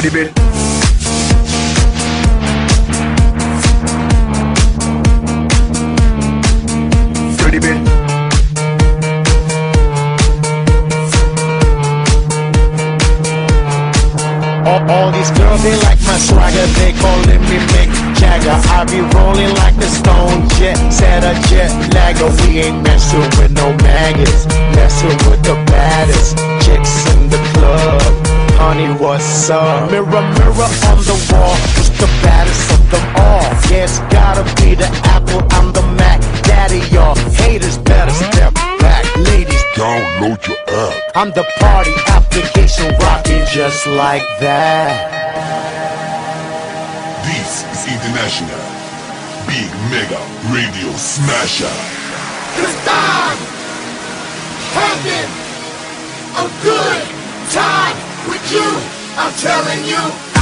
Dirty bit. Dirty bit. All, all these girls, they like my swagger, they calling me Mick Jagger. I be rolling like the stone jet, set a jet lagger. We ain't messing what's up? Mirror, mirror on the wall, who's the baddest of them all? Yeah, it's gotta be the Apple, I'm the Mac. Daddy, y'all haters better step back. Ladies, Download your app. I'm the party application rocking just like that. This is International Big Mega Radio Smasher. Cause I'm having a good time with you. I'm telling you. I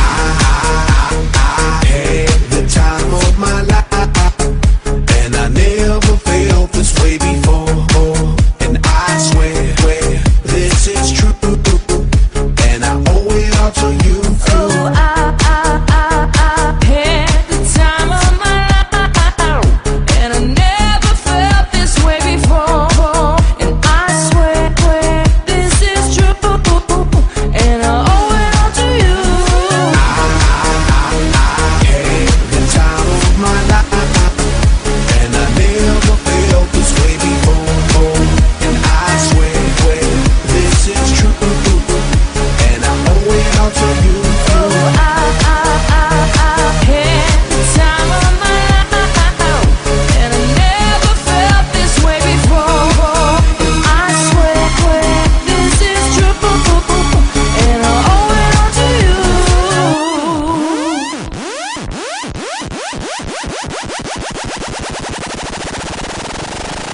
had the time of my life, and I never felt this way before. And I swear this is true, and I owe it all to you.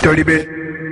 Dirty bit.